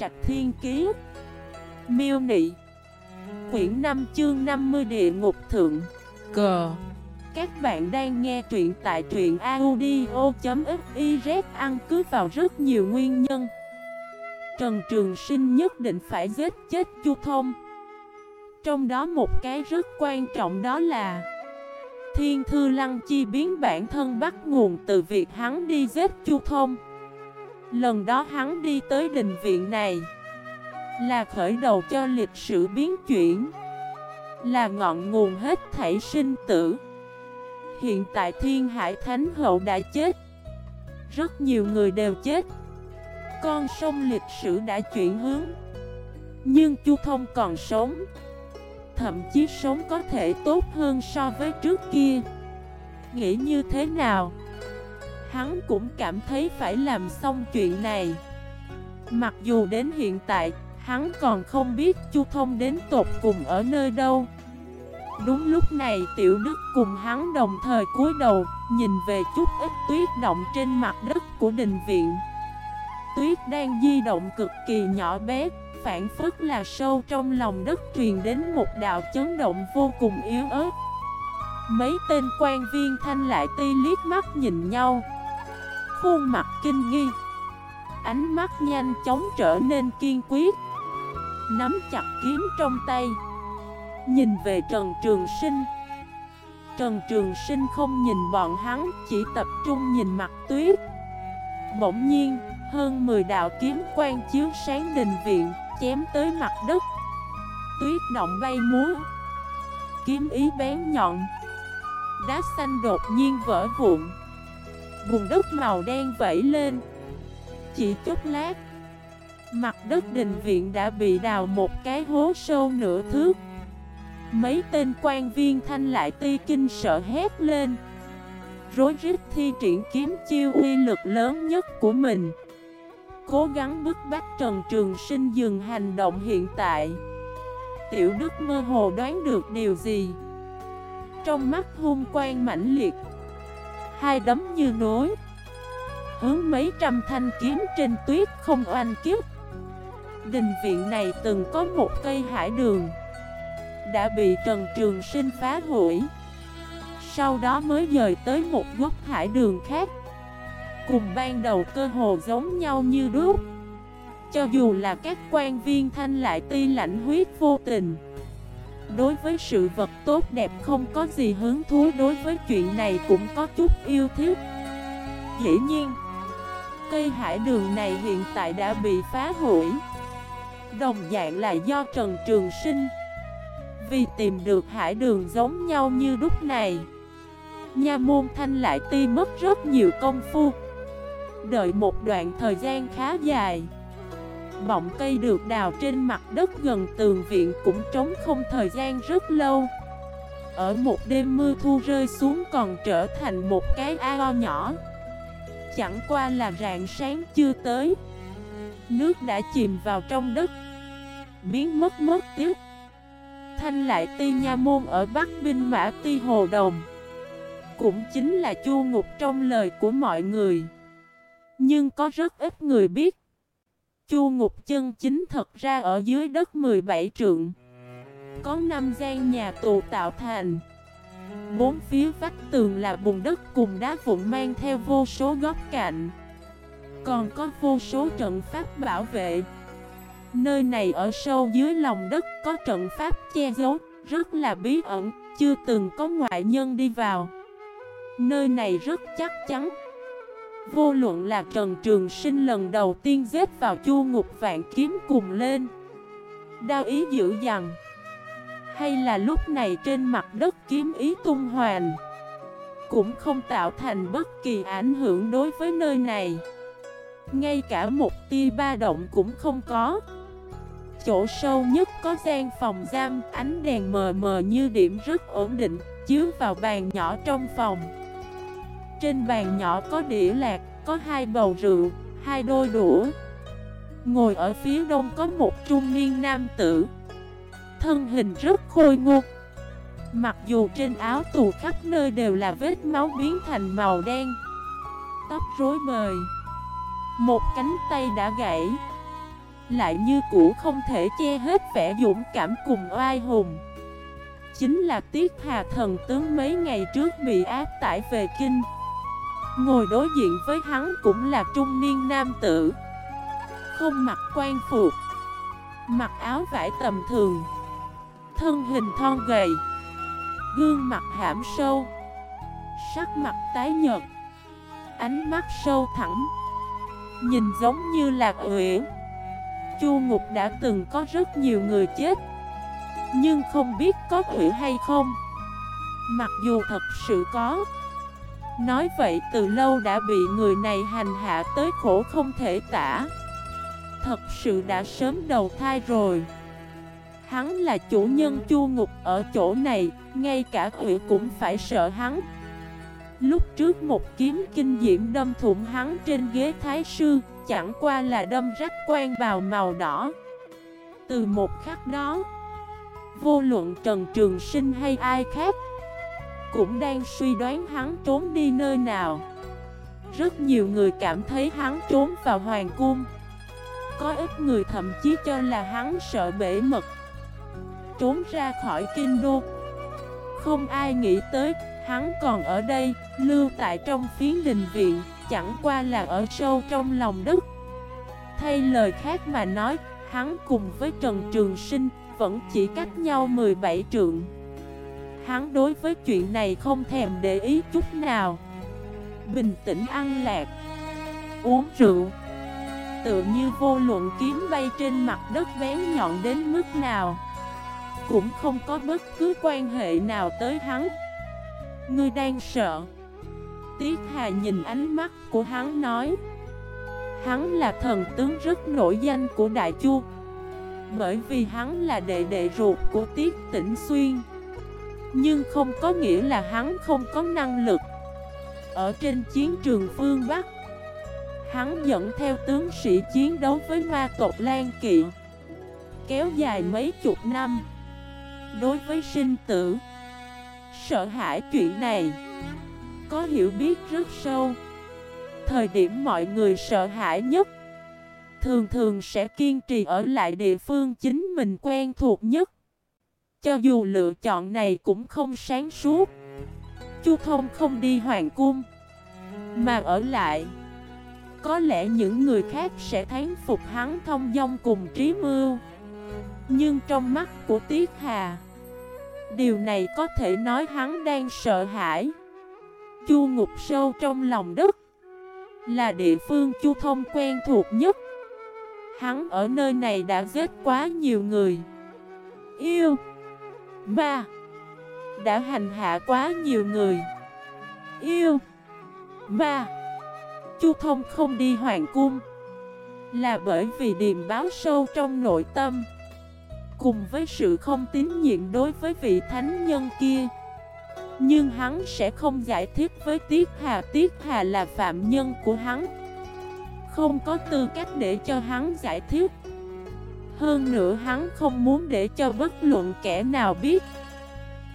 Trạch Thiên Kiế Miêu Nị. Quyển 5 chương 50 Địa Ngục Thượng. Cờ Các bạn đang nghe truyện tại truyện audio.xyz ăn cứ vào rất nhiều nguyên nhân. Trần Trường Sinh nhất định phải giết chết Chu Thông. Trong đó một cái rất quan trọng đó là Thiên Thư Lăng Chi biến bản thân bắt nguồn từ việc hắn đi giết Chu Thông Lần đó hắn đi tới đình viện này Là khởi đầu cho lịch sử biến chuyển, Là ngọn nguồn hết thảy sinh tử. Hiện tại Thiên Hải Thánh Hậu đã chết, Rất nhiều người đều chết. Con sông lịch sử đã chuyển hướng, Nhưng Chu Thông còn sống, Thậm chí sống có thể tốt hơn so với trước kia. Nghĩ như thế nào? Hắn cũng cảm thấy phải làm xong chuyện này. Mặc dù đến hiện tại, Hắn còn không biết Chu Thông đến tột cùng ở nơi đâu. Đúng lúc này, Tiểu Đức cùng hắn đồng thời cúi đầu, Nhìn về chút ít tuyết động trên mặt đất của đình viện. Tuyết đang di động cực kỳ nhỏ bé, Phản phức là sâu trong lòng đất truyền đến một đạo chấn động vô cùng yếu ớt. Mấy tên quan viên thanh lại ti liếc mắt nhìn nhau. Khuôn mặt kinh nghi. Ánh mắt nhanh chóng trở nên kiên quyết. Nắm chặt kiếm trong tay. Nhìn về Trần Trường Sinh. Trần Trường Sinh không nhìn bọn hắn, Chỉ tập trung nhìn mặt tuyết. Bỗng nhiên, Hơn 10 đạo kiếm quang chiếu sáng đình viện, Chém tới mặt đất. Tuyết động bay múa. Kiếm ý bén nhọn. Đá xanh đột nhiên vỡ vụn. Vùng đất màu đen vẫy lên. Chỉ chút lát, Mặt đất đình viện đã bị đào một cái hố sâu nửa thước. Mấy tên quan viên thanh lại ti kinh sợ hét lên. Rối rít thi triển kiếm chiêu uy lực lớn nhất của mình. Cố gắng bức bách Trần Trường Sinh dừng hành động hiện tại. Tiểu Đức mơ hồ đoán được điều gì. Trong mắt hung quang mãnh liệt Hai đấm như nối. Hướng mấy trăm thanh kiếm trên tuyết không oanh kiếp. Đình viện này từng có một cây hải đường, Đã bị Trần Trường Sinh phá hủy. Sau đó mới dời tới một gốc hải đường khác. Cùng ban đầu cơ hồ giống nhau như đúc. Cho dù là các quan viên thanh lại ti lạnh huyết vô tình Đối với sự vật tốt đẹp không có gì hứng thú, Đối với chuyện này cũng có chút yêu thích. Dĩ nhiên, Cây hải đường này hiện tại đã bị phá hủy. Đồng dạng là do Trần Trường Sinh Vì tìm được hải đường giống nhau như đúc này. Nha môn thanh lại ti mất rất nhiều công phu. Đợi một đoạn thời gian khá dài Bọng cây được đào trên mặt đất gần tường viện cũng trống không thời gian rất lâu. Ở một đêm mưa thu rơi xuống còn trở thành một cái ao nhỏ. Chẳng qua là rạng sáng chưa tới. Nước đã chìm vào trong đất. Biến mất mất tiếc Thanh lại ti nha môn ở Bắc Binh Mã ti Hồ Đồng. Cũng chính là chu ngục trong lời của mọi người. Nhưng có rất ít người biết. Chu ngục chân chính thật ra ở dưới đất 17 trượng. Có 5 gian nhà tù tạo thành. Bốn phía vách tường là bùn đất cùng đá vụn mang theo vô số góc cạnh. Còn có vô số trận pháp bảo vệ. Nơi này ở sâu dưới lòng đất có trận pháp che giấu Rất là bí ẩn, chưa từng có ngoại nhân đi vào. Nơi này rất chắc chắn Vô luận là Trần Trường Sinh lần đầu tiên dếp vào chu ngục vạn kiếm cùng lên. Đao ý dữ dằn. Hay là lúc này trên mặt đất kiếm ý tung hoàn Cũng không tạo thành bất kỳ ảnh hưởng đối với nơi này. Ngay cả một tia ba động cũng không có. Chỗ sâu nhất có gian phòng giam, Ánh đèn mờ mờ như điểm rất ổn định, Chiếu vào bàn nhỏ trong phòng trên bàn nhỏ có đĩa lạc, có hai bầu rượu, hai đôi đũa. Ngồi ở phía đông có một trung niên nam tử. Thân hình rất khôi ngô. Mặc dù trên áo tù khắp nơi đều là vết máu biến thành màu đen. Tóc rối bời. Một cánh tay đã gãy. Lại như cũ không thể che hết vẻ dũng cảm cùng oai hùng. Chính là Tiết Hà thần tướng mấy ngày trước bị áp tải về kinh. Ngồi đối diện với hắn cũng là trung niên nam tử. Không mặc quan phục, Mặc áo vải tầm thường, Thân hình thon gầy, Gương mặt hãm sâu, Sắc mặt tái nhợt, Ánh mắt sâu thẳng Nhìn giống như là uyển Chu Ngục đã từng có rất nhiều người chết, Nhưng không biết có quỷ hay không. Mặc dù thật sự có Nói vậy, từ lâu đã bị người này hành hạ tới khổ không thể tả. Thật sự đã sớm đầu thai rồi. Hắn là chủ nhân chu ngục ở chỗ này, Ngay cả quỷ cũng phải sợ hắn. Lúc trước một kiếm kinh diễm đâm thủng hắn trên ghế thái sư, Chẳng qua là đâm rách quan vào màu đỏ. Từ một khắc đó, Vô luận Trần Trường Sinh hay ai khác cũng đang suy đoán hắn trốn đi nơi nào Rất nhiều người cảm thấy hắn trốn vào hoàng cung Có ít người thậm chí cho là hắn sợ bể mật Trốn ra khỏi kinh đô Không ai nghĩ tới Hắn còn ở đây, lưu tại trong phiến đình viện, chẳng qua là ở sâu trong lòng đất. Thay lời khác mà nói, hắn cùng với Trần Trường Sinh vẫn chỉ cách nhau 17 trượng. Hắn đối với chuyện này không thèm để ý chút nào. Bình tĩnh ăn lạc, uống rượu. Tựa như vô luận kiếm bay trên mặt đất bén nhọn đến mức nào. Cũng không có bất cứ quan hệ nào tới hắn. Ngươi đang sợ. Tiết Hà nhìn ánh mắt của hắn nói. Hắn là thần tướng rất nổi danh của Đại Chu. Bởi vì hắn là đệ đệ ruột của Tiết Tĩnh Xuyên. Nhưng không có nghĩa là hắn không có năng lực. Ở trên chiến trường phương Bắc, Hắn dẫn theo tướng sĩ chiến đấu với ma tộc Lan Kỵ, Kéo dài mấy chục năm. Đối với sinh tử, sợ hãi chuyện này Có hiểu biết rất sâu. Thời điểm mọi người sợ hãi nhất, Thường thường sẽ kiên trì ở lại địa phương chính mình quen thuộc nhất. Cho dù lựa chọn này cũng không sáng suốt. Chu Thông không đi hoàng cung, Mà ở lại. Có lẽ những người khác sẽ thán phục hắn thông dong cùng trí mưu. Nhưng trong mắt của Tiết Hà, Điều này có thể nói hắn đang sợ hãi. Chu ngục sâu trong lòng đất Là địa phương Chu thông quen thuộc nhất. Hắn ở nơi này đã giết quá nhiều người. Yêu! Ba Đã hành hạ quá nhiều người. Yêu Ba Chu thông không đi hoàng cung, Là bởi vì điềm báo sâu trong nội tâm. Cùng với sự không tín nhiệm đối với vị thánh nhân kia, Nhưng hắn sẽ không giải thích với Tiết Hà. Tiết Hà là phạm nhân của hắn, Không có tư cách để cho hắn giải thích. Hơn nữa hắn không muốn để cho bất luận kẻ nào biết.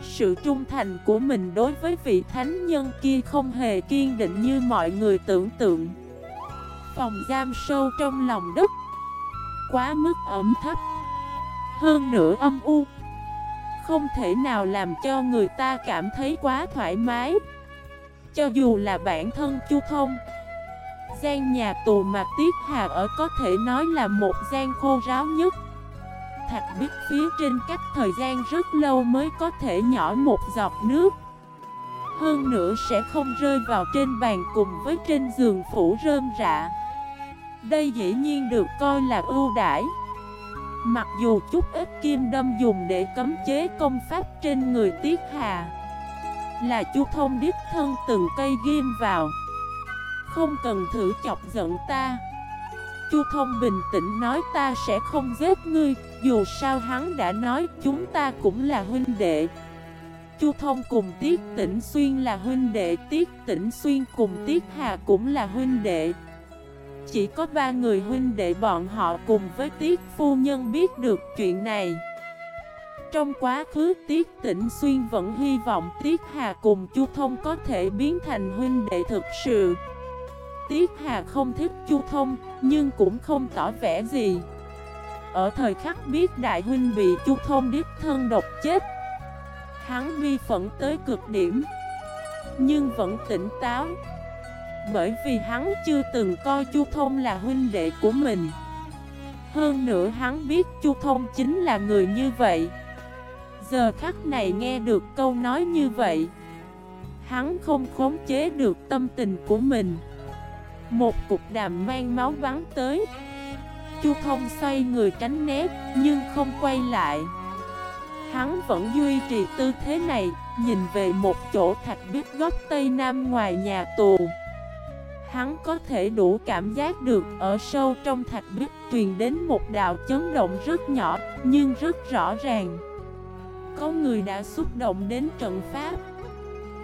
Sự trung thành của mình đối với vị thánh nhân kia không hề kiên định như mọi người tưởng tượng. Phòng giam sâu trong lòng đất. Quá mức ẩm thấp. Hơn nữa âm u. Không thể nào làm cho người ta cảm thấy quá thoải mái. Cho dù là bản thân Chu Thông gian nhà tù mà Tiết Hà ở có thể nói là một gian khô ráo nhất. Thạch biết phía trên cách thời gian rất lâu mới có thể nhỏ một giọt nước. Hơn nữa sẽ không rơi vào trên bàn cùng với trên giường phủ rơm rạ. Đây dĩ nhiên được coi là ưu đãi. Mặc dù chút ít kim đâm dùng để cấm chế công pháp trên người Tiết Hà, Là chú thông đích thân từng cây ghim vào. Không cần thử chọc giận ta. Chu Thông bình tĩnh nói, ta sẽ không giết ngươi, Dù sao hắn đã nói chúng ta cũng là huynh đệ. Chu Thông cùng Tiết Tĩnh Xuyên là huynh đệ, Tiết Tĩnh Xuyên cùng Tiết Hà cũng là huynh đệ. Chỉ có ba người huynh đệ bọn họ cùng với Tiết Phu Nhân biết được chuyện này. Trong quá khứ, Tiết Tĩnh Xuyên vẫn hy vọng Tiết Hà cùng Chu Thông có thể biến thành huynh đệ thực sự. Tiết Hà không thích Chu Thông, nhưng cũng không tỏ vẻ gì. Ở thời khắc biết đại huynh bị Chu Thông điếp thân độc chết, Hắn bi phẫn tới cực điểm, Nhưng vẫn tỉnh táo. Bởi vì hắn chưa từng coi Chu Thông là huynh đệ của mình. Hơn nữa hắn biết Chu Thông chính là người như vậy. Giờ khắc này nghe được câu nói như vậy, Hắn không khống chế được tâm tình của mình. Một cục đàm mang máu bắn tới. Chu thông xoay người tránh né, Nhưng không quay lại. Hắn vẫn duy trì tư thế này, Nhìn về một chỗ thạch biết góc tây nam ngoài nhà tù. Hắn có thể đủ cảm giác được ở sâu trong thạch biết truyền đến một đạo chấn động rất nhỏ, nhưng rất rõ ràng. Có người đã xúc động đến trận pháp.